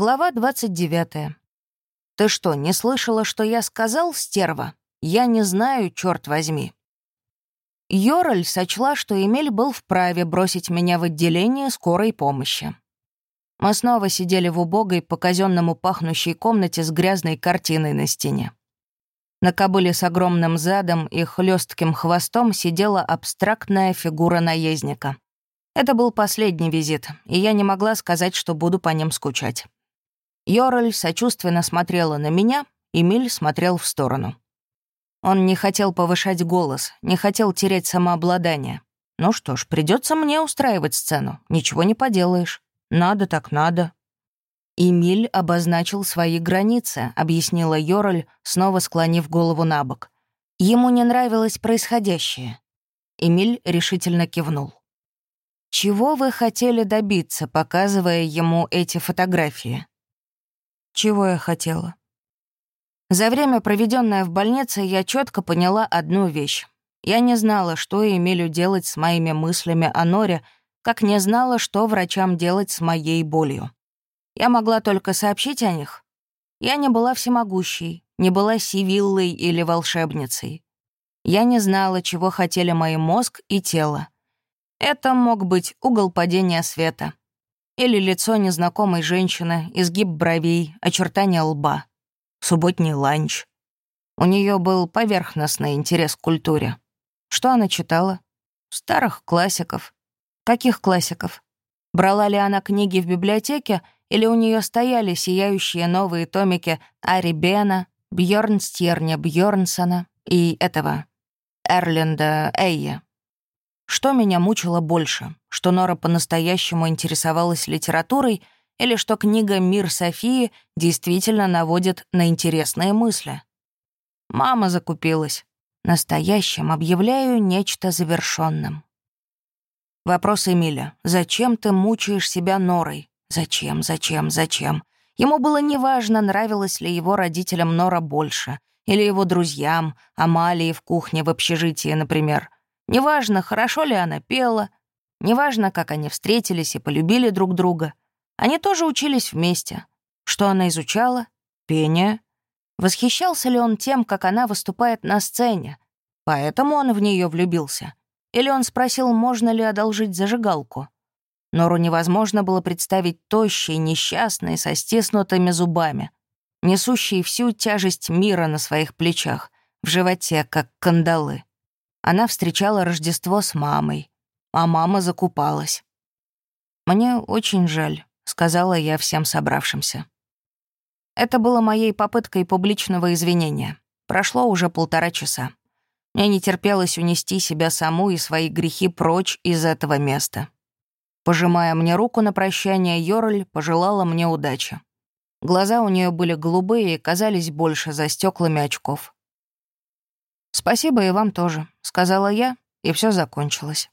Глава 29. «Ты что, не слышала, что я сказал, стерва? Я не знаю, черт возьми». Йораль сочла, что Эмиль был вправе бросить меня в отделение скорой помощи. Мы снова сидели в убогой, по-казённому пахнущей комнате с грязной картиной на стене. На кобыле с огромным задом и хлестким хвостом сидела абстрактная фигура наездника. Это был последний визит, и я не могла сказать, что буду по ним скучать. Йораль сочувственно смотрела на меня, Эмиль смотрел в сторону. Он не хотел повышать голос, не хотел терять самообладание. Ну что ж, придется мне устраивать сцену, ничего не поделаешь. Надо так надо. Эмиль обозначил свои границы, объяснила Йораль, снова склонив голову на бок. Ему не нравилось происходящее. Эмиль решительно кивнул. «Чего вы хотели добиться, показывая ему эти фотографии?» Чего я хотела. За время, проведенное в больнице, я четко поняла одну вещь. Я не знала, что Эмилю делать с моими мыслями о Норе, как не знала, что врачам делать с моей болью. Я могла только сообщить о них. Я не была всемогущей, не была сивиллой или волшебницей. Я не знала, чего хотели мой мозг и тело. Это мог быть угол падения света, или лицо незнакомой женщины, изгиб бровей, очертания лба. Субботний ланч. У нее был поверхностный интерес к культуре. Что она читала? Старых классиков. Каких классиков? Брала ли она книги в библиотеке, или у нее стояли сияющие новые томики Ари Бена, Бьорнстьерня Бьорнсона и этого Эрлинда Эйя? Что меня мучило больше? Что Нора по-настоящему интересовалась литературой или что книга «Мир Софии» действительно наводит на интересные мысли? Мама закупилась. Настоящим объявляю нечто завершенным. Вопрос Эмиля. «Зачем ты мучаешь себя Норой? Зачем, зачем, зачем?» Ему было неважно, нравилось ли его родителям Нора больше, или его друзьям, Амалии в кухне в общежитии, например — Неважно, хорошо ли она пела, неважно, как они встретились и полюбили друг друга. Они тоже учились вместе. Что она изучала? Пение. Восхищался ли он тем, как она выступает на сцене? Поэтому он в нее влюбился. Или он спросил, можно ли одолжить зажигалку? Нору невозможно было представить тощей, несчастной, со стиснутыми зубами, несущей всю тяжесть мира на своих плечах, в животе, как кандалы. Она встречала Рождество с мамой, а мама закупалась. «Мне очень жаль», — сказала я всем собравшимся. Это было моей попыткой публичного извинения. Прошло уже полтора часа. Мне не терпелось унести себя саму и свои грехи прочь из этого места. Пожимая мне руку на прощание, Йорль пожелала мне удачи. Глаза у нее были голубые и казались больше за стеклами очков. «Спасибо и вам тоже», — сказала я, и все закончилось.